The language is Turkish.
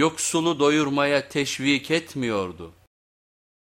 yoksulu doyurmaya teşvik etmiyordu.